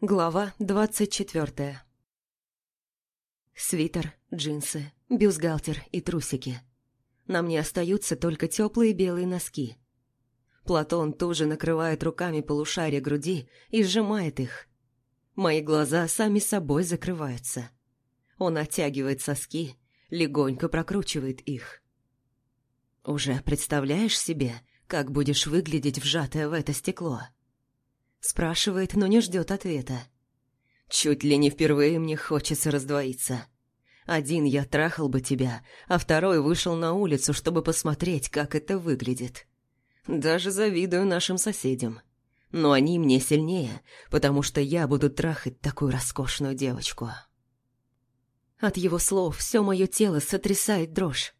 Глава двадцать четвертая. Свитер, джинсы, бюстгальтер и трусики. На мне остаются только теплые белые носки. Платон тоже накрывает руками полушария груди и сжимает их. Мои глаза сами собой закрываются. Он оттягивает соски, легонько прокручивает их. «Уже представляешь себе, как будешь выглядеть вжатое в это стекло?» Спрашивает, но не ждет ответа. Чуть ли не впервые мне хочется раздвоиться. Один я трахал бы тебя, а второй вышел на улицу, чтобы посмотреть, как это выглядит. Даже завидую нашим соседям. Но они мне сильнее, потому что я буду трахать такую роскошную девочку. От его слов все мое тело сотрясает дрожь.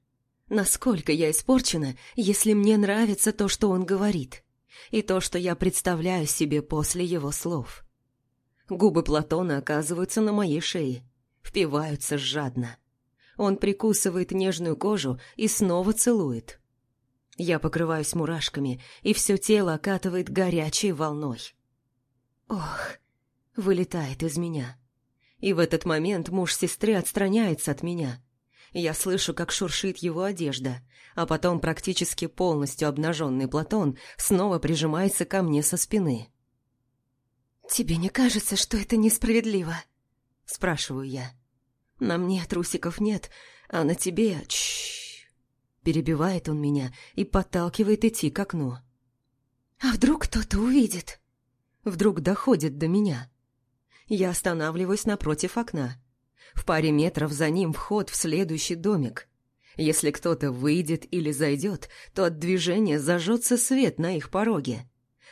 Насколько я испорчена, если мне нравится то, что он говорит и то, что я представляю себе после его слов. Губы Платона оказываются на моей шее, впиваются жадно. Он прикусывает нежную кожу и снова целует. Я покрываюсь мурашками, и все тело окатывает горячей волной. Ох, вылетает из меня. И в этот момент муж сестры отстраняется от меня. Я слышу, как шуршит его одежда, а потом практически полностью обнаженный Платон снова прижимается ко мне со спины. «Тебе не кажется, что это несправедливо?» – спрашиваю я. «На мне трусиков нет, а на тебе...» Чш. Перебивает он меня и подталкивает идти к окну. «А вдруг кто-то увидит?» Вдруг доходит до меня. Я останавливаюсь напротив окна. В паре метров за ним вход в следующий домик. Если кто-то выйдет или зайдет, то от движения зажжется свет на их пороге.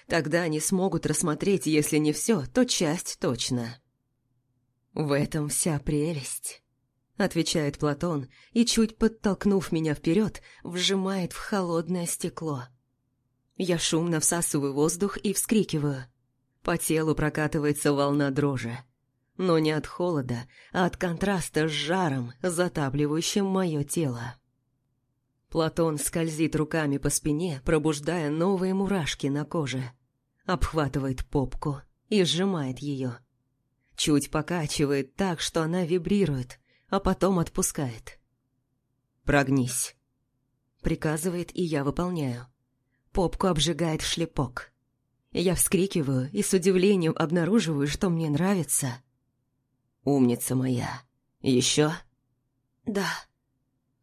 Тогда они смогут рассмотреть, если не все, то часть точно. «В этом вся прелесть», — отвечает Платон и, чуть подтолкнув меня вперед, вжимает в холодное стекло. Я шумно всасываю воздух и вскрикиваю. По телу прокатывается волна дрожи. Но не от холода, а от контраста с жаром, затапливающим мое тело. Платон скользит руками по спине, пробуждая новые мурашки на коже. Обхватывает попку и сжимает ее. Чуть покачивает так, что она вибрирует, а потом отпускает. «Прогнись», — приказывает, и я выполняю. Попку обжигает шлепок. Я вскрикиваю и с удивлением обнаруживаю, что мне нравится «Умница моя. Еще?» «Да».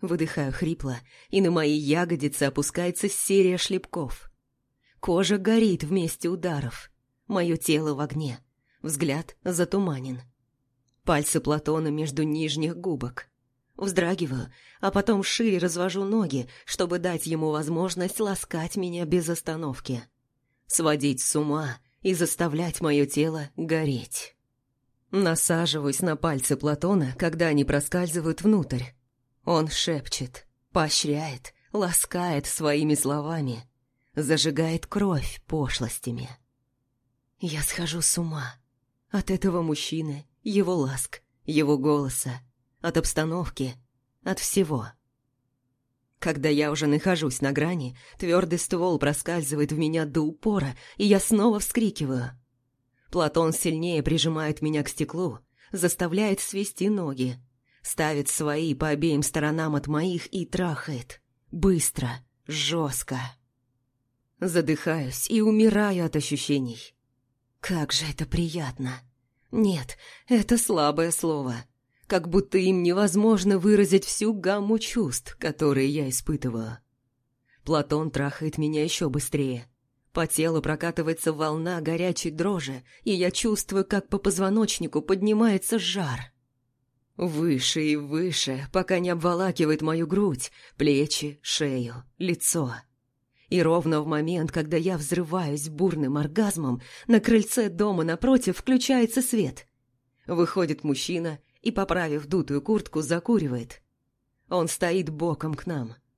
Выдыхаю хрипло, и на мои ягодицы опускается серия шлепков. Кожа горит вместе ударов. Мое тело в огне. Взгляд затуманен. Пальцы Платона между нижних губок. Вздрагиваю, а потом шире развожу ноги, чтобы дать ему возможность ласкать меня без остановки. Сводить с ума и заставлять мое тело гореть. Насаживаюсь на пальцы Платона, когда они проскальзывают внутрь. Он шепчет, поощряет, ласкает своими словами, зажигает кровь пошлостями. Я схожу с ума от этого мужчины, его ласк, его голоса, от обстановки, от всего. Когда я уже нахожусь на грани, твердый ствол проскальзывает в меня до упора, и я снова вскрикиваю. Платон сильнее прижимает меня к стеклу, заставляет свести ноги, ставит свои по обеим сторонам от моих и трахает. Быстро, жестко. Задыхаюсь и умираю от ощущений. Как же это приятно. Нет, это слабое слово. Как будто им невозможно выразить всю гамму чувств, которые я испытываю. Платон трахает меня еще быстрее. По телу прокатывается волна горячей дрожи, и я чувствую, как по позвоночнику поднимается жар. Выше и выше, пока не обволакивает мою грудь, плечи, шею, лицо. И ровно в момент, когда я взрываюсь бурным оргазмом, на крыльце дома напротив включается свет. Выходит мужчина и, поправив дутую куртку, закуривает. Он стоит боком к нам –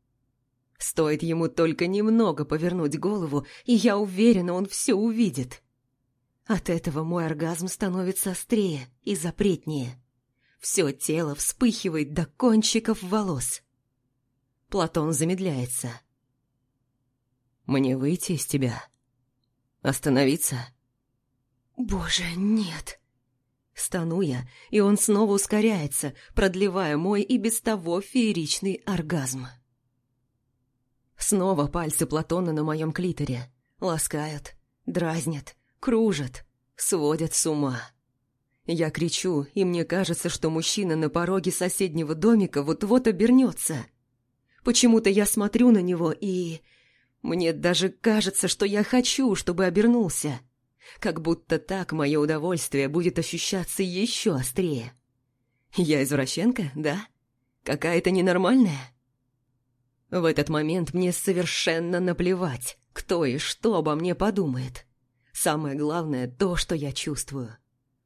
Стоит ему только немного повернуть голову, и я уверена, он все увидит. От этого мой оргазм становится острее и запретнее. Все тело вспыхивает до кончиков волос. Платон замедляется. «Мне выйти из тебя? Остановиться?» «Боже, нет!» Стану я, и он снова ускоряется, продлевая мой и без того фееричный оргазм. Снова пальцы Платона на моем клиторе. Ласкают, дразнят, кружат, сводят с ума. Я кричу, и мне кажется, что мужчина на пороге соседнего домика вот-вот обернется. Почему-то я смотрю на него и... Мне даже кажется, что я хочу, чтобы обернулся. Как будто так мое удовольствие будет ощущаться еще острее. Я извращенка, да? Какая-то ненормальная? В этот момент мне совершенно наплевать, кто и что обо мне подумает. Самое главное то, что я чувствую.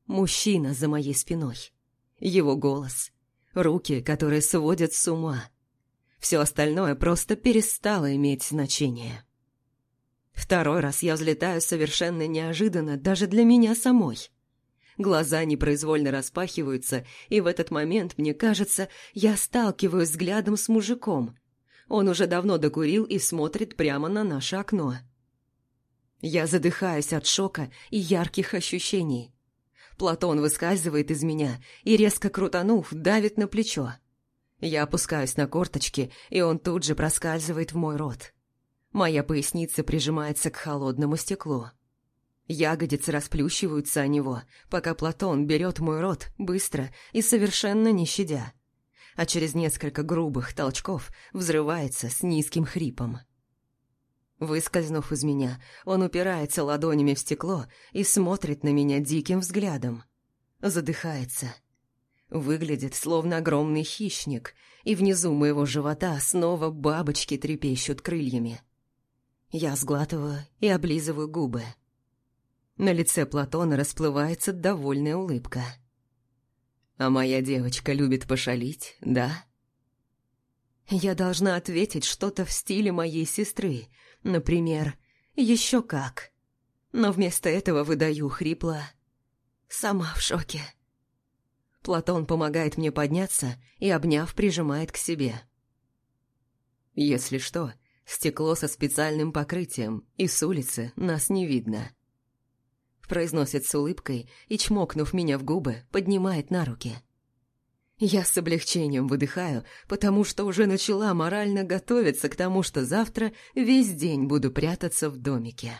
Мужчина за моей спиной. Его голос. Руки, которые сводят с ума. Все остальное просто перестало иметь значение. Второй раз я взлетаю совершенно неожиданно даже для меня самой. Глаза непроизвольно распахиваются, и в этот момент, мне кажется, я сталкиваюсь взглядом с мужиком. Он уже давно докурил и смотрит прямо на наше окно. Я задыхаюсь от шока и ярких ощущений. Платон выскальзывает из меня и, резко крутанув, давит на плечо. Я опускаюсь на корточки, и он тут же проскальзывает в мой рот. Моя поясница прижимается к холодному стеклу. Ягодицы расплющиваются о него, пока Платон берет мой рот быстро и совершенно не щадя. А через несколько грубых толчков взрывается с низким хрипом. Выскользнув из меня, он упирается ладонями в стекло и смотрит на меня диким взглядом. Задыхается. Выглядит, словно огромный хищник, и внизу моего живота снова бабочки трепещут крыльями. Я сглатываю и облизываю губы. На лице Платона расплывается довольная улыбка. «А моя девочка любит пошалить, да?» Я должна ответить что-то в стиле моей сестры – Например, еще как. Но вместо этого выдаю хрипло. Сама в шоке. Платон помогает мне подняться и, обняв, прижимает к себе. Если что, стекло со специальным покрытием, и с улицы нас не видно. Произносит с улыбкой и, чмокнув меня в губы, поднимает на руки. Я с облегчением выдыхаю, потому что уже начала морально готовиться к тому, что завтра весь день буду прятаться в домике.